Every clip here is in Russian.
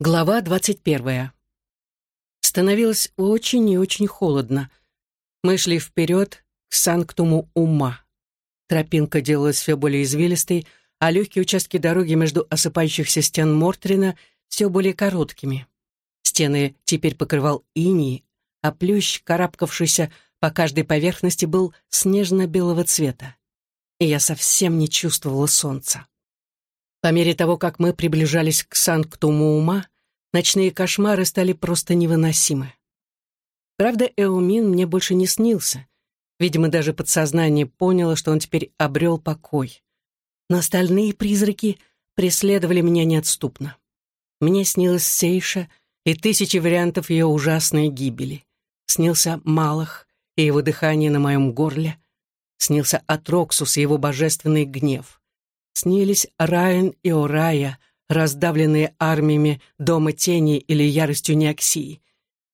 Глава двадцать первая. Становилось очень и очень холодно. Мы шли вперед к санктуму ума. Тропинка делалась все более извилистой, а легкие участки дороги между осыпающихся стен Мортрина все более короткими. Стены теперь покрывал иней, а плющ, карабкавшийся по каждой поверхности, был снежно-белого цвета. И я совсем не чувствовала солнца. По мере того, как мы приближались к Санктуму ума, ночные кошмары стали просто невыносимы. Правда, Эумин мне больше не снился. Видимо, даже подсознание поняло, что он теперь обрел покой. Но остальные призраки преследовали меня неотступно. Мне снилась Сейша и тысячи вариантов ее ужасной гибели. Снился Малах и его дыхание на моем горле. Снился Атроксус и его божественный гнев снились Райан и Орая, раздавленные армиями Дома Тени или яростью Неоксии.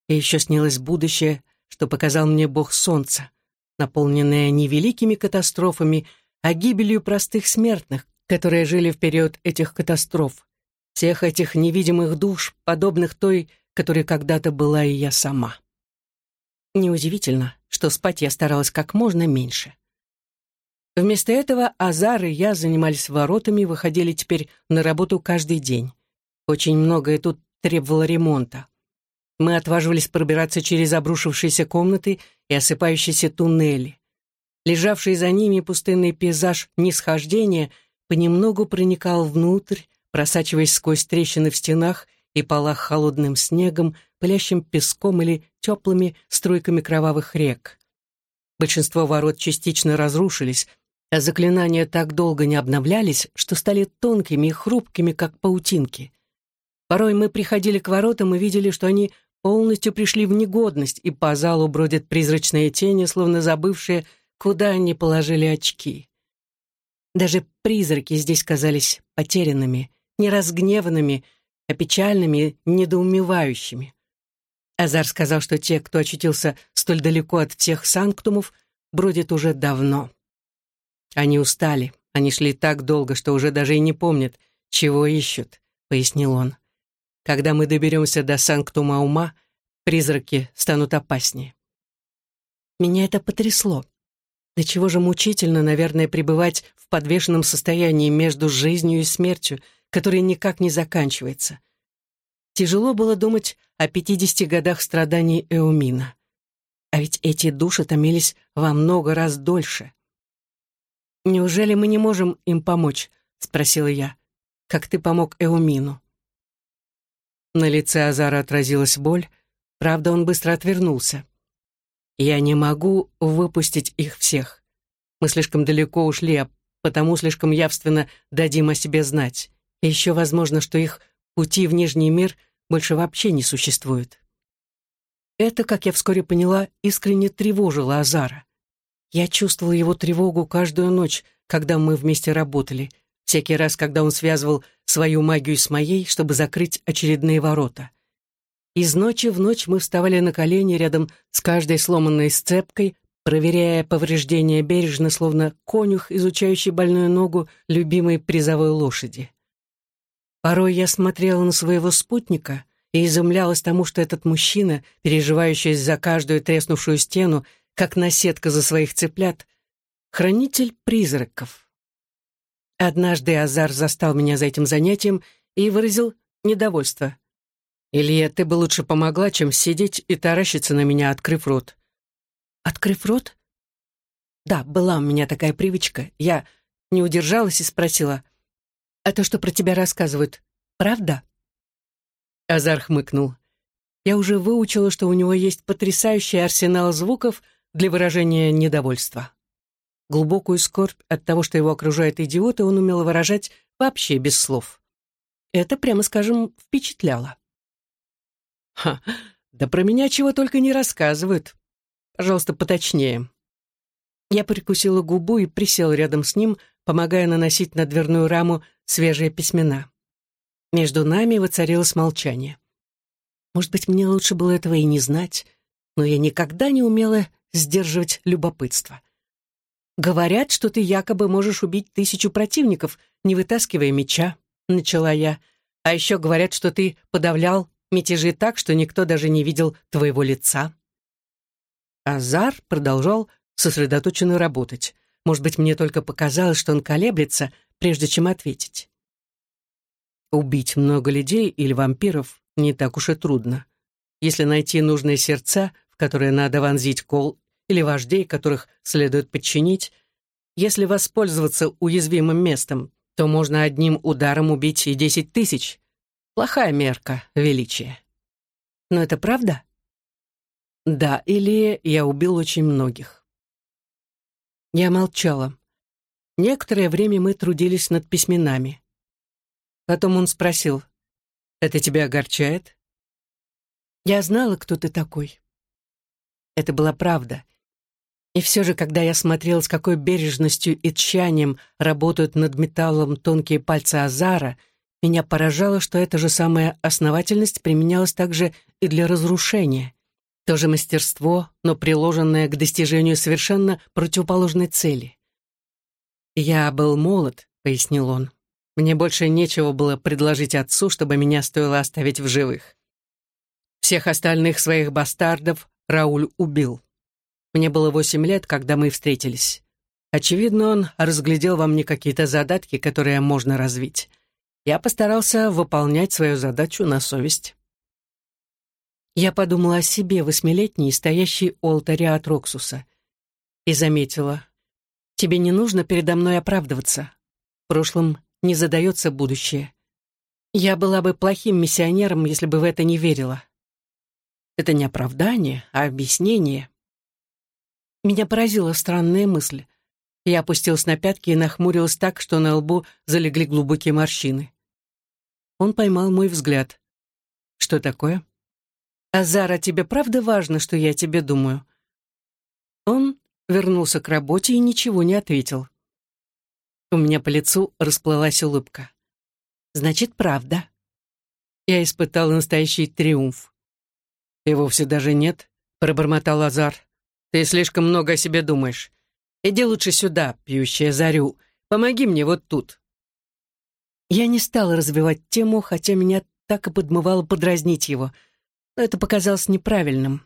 И еще снилось будущее, что показал мне Бог Солнца, наполненное не великими катастрофами, а гибелью простых смертных, которые жили в период этих катастроф, всех этих невидимых душ, подобных той, которой когда-то была и я сама. Неудивительно, что спать я старалась как можно меньше. Вместо этого Азар и я занимались воротами и выходили теперь на работу каждый день. Очень многое тут требовало ремонта. Мы отваживались пробираться через обрушившиеся комнаты и осыпающиеся туннели. Лежавший за ними пустынный пейзаж нисхождения понемногу проникал внутрь, просачиваясь сквозь трещины в стенах и полах холодным снегом, пылящим песком или теплыми струйками кровавых рек. Большинство ворот частично разрушились, а заклинания так долго не обновлялись, что стали тонкими и хрупкими, как паутинки. Порой мы приходили к воротам и видели, что они полностью пришли в негодность, и по залу бродят призрачные тени, словно забывшие, куда они положили очки. Даже призраки здесь казались потерянными, не разгневанными, а печальными, недоумевающими. Азар сказал, что те, кто очутился столь далеко от всех санктумов, бродят уже давно. Они устали. Они шли так долго, что уже даже и не помнят, чего ищут, — пояснил он. Когда мы доберемся до Санктума Ума, призраки станут опаснее. Меня это потрясло. До чего же мучительно, наверное, пребывать в подвешенном состоянии между жизнью и смертью, которая никак не заканчивается. Тяжело было думать о пятидесяти годах страданий Эумина. А ведь эти души томились во много раз дольше. «Неужели мы не можем им помочь?» — спросила я. «Как ты помог Эумину?» На лице Азара отразилась боль, правда, он быстро отвернулся. «Я не могу выпустить их всех. Мы слишком далеко ушли, а потому слишком явственно дадим о себе знать. И еще возможно, что их пути в Нижний мир больше вообще не существует». Это, как я вскоре поняла, искренне тревожило Азара. Я чувствовал его тревогу каждую ночь, когда мы вместе работали, всякий раз, когда он связывал свою магию с моей, чтобы закрыть очередные ворота. Из ночи в ночь мы вставали на колени рядом с каждой сломанной сцепкой, проверяя повреждения бережно, словно конюх, изучающий больную ногу любимой призовой лошади. Порой я смотрела на своего спутника и изумлялась тому, что этот мужчина, переживающий за каждую треснувшую стену, как наседка за своих цыплят, хранитель призраков. Однажды Азар застал меня за этим занятием и выразил недовольство. «Илья, ты бы лучше помогла, чем сидеть и таращиться на меня, открыв рот». «Открыв рот?» «Да, была у меня такая привычка. Я не удержалась и спросила, «А то, что про тебя рассказывают, правда?» Азар хмыкнул. Я уже выучила, что у него есть потрясающий арсенал звуков — для выражения недовольства. Глубокую скорбь от того, что его окружают идиоты, он умел выражать вообще без слов. Это, прямо скажем, впечатляло. «Ха, да про меня чего только не рассказывают. Пожалуйста, поточнее». Я прикусила губу и присела рядом с ним, помогая наносить на дверную раму свежие письмена. Между нами воцарилось молчание. Может быть, мне лучше было этого и не знать, но я никогда не умела сдерживать любопытство. «Говорят, что ты якобы можешь убить тысячу противников, не вытаскивая меча», — начала я. А еще говорят, что ты подавлял мятежи так, что никто даже не видел твоего лица. Азар продолжал сосредоточенно работать. Может быть, мне только показалось, что он колеблется, прежде чем ответить. Убить много людей или вампиров не так уж и трудно. Если найти нужные сердца, в которые надо вонзить кол, или вождей, которых следует подчинить, если воспользоваться уязвимым местом, то можно одним ударом убить и десять тысяч. Плохая мерка величия. Но это правда? Да, или я убил очень многих. Я молчала. Некоторое время мы трудились над письменами. Потом он спросил, «Это тебя огорчает?» Я знала, кто ты такой. Это была правда. И все же, когда я смотрел, с какой бережностью и тщанием работают над металлом тонкие пальцы Азара, меня поражало, что эта же самая основательность применялась также и для разрушения. То же мастерство, но приложенное к достижению совершенно противоположной цели. «Я был молод», — пояснил он. «Мне больше нечего было предложить отцу, чтобы меня стоило оставить в живых. Всех остальных своих бастардов Рауль убил. Мне было восемь лет, когда мы встретились. Очевидно, он разглядел во мне какие-то задатки, которые можно развить. Я постарался выполнять свою задачу на совесть. Я подумала о себе, восьмилетней, стоящей у алтаря от Роксуса, и заметила, «Тебе не нужно передо мной оправдываться. В прошлом не задается будущее. Я была бы плохим миссионером, если бы в это не верила. Это не оправдание, а объяснение. Меня поразила странная мысль. Я опустилась на пятки и нахмурилась так, что на лбу залегли глубокие морщины. Он поймал мой взгляд. «Что такое?» «Азара, тебе правда важно, что я тебе думаю?» Он вернулся к работе и ничего не ответил. У меня по лицу расплылась улыбка. «Значит, правда». Я испытал настоящий триумф. «И вовсе даже нет», — пробормотал Азар. Ты слишком много о себе думаешь. Иди лучше сюда, пьющая зарю. Помоги мне вот тут». Я не стала развивать тему, хотя меня так и подмывало подразнить его. Но это показалось неправильным.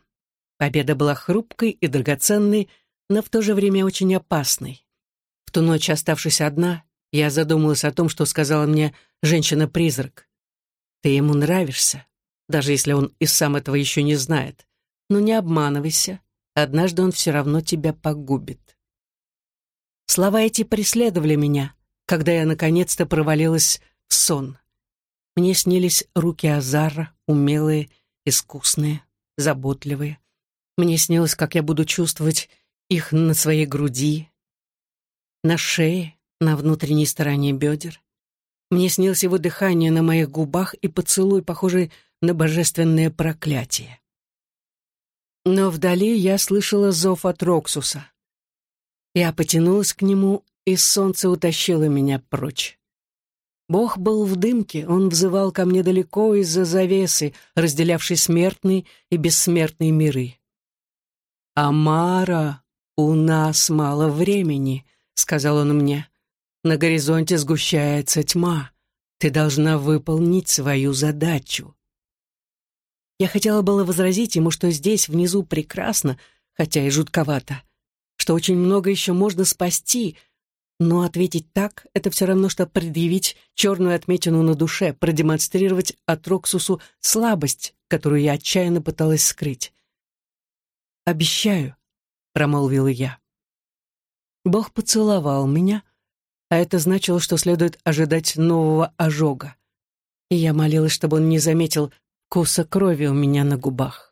Победа была хрупкой и драгоценной, но в то же время очень опасной. В ту ночь, оставшись одна, я задумалась о том, что сказала мне женщина-призрак. «Ты ему нравишься, даже если он и сам этого еще не знает. Но не обманывайся. Однажды он все равно тебя погубит. Слова эти преследовали меня, когда я наконец-то провалилась в сон. Мне снились руки Азара, умелые, искусные, заботливые. Мне снилось, как я буду чувствовать их на своей груди, на шее, на внутренней стороне бедер. Мне снилось его дыхание на моих губах и поцелуй, похожий на божественное проклятие. Но вдали я слышала зов от Роксуса. Я потянулась к нему, и солнце утащило меня прочь. Бог был в дымке, он взывал ко мне далеко из-за завесы, разделявшей смертный и бессмертные миры. «Амара, у нас мало времени», — сказал он мне. «На горизонте сгущается тьма. Ты должна выполнить свою задачу». Я хотела было возразить ему, что здесь, внизу, прекрасно, хотя и жутковато, что очень много еще можно спасти, но ответить так — это все равно, что предъявить черную отметину на душе, продемонстрировать Атроксусу слабость, которую я отчаянно пыталась скрыть. «Обещаю», — промолвила я. Бог поцеловал меня, а это значило, что следует ожидать нового ожога. И я молилась, чтобы он не заметил, Коса крови у меня на губах.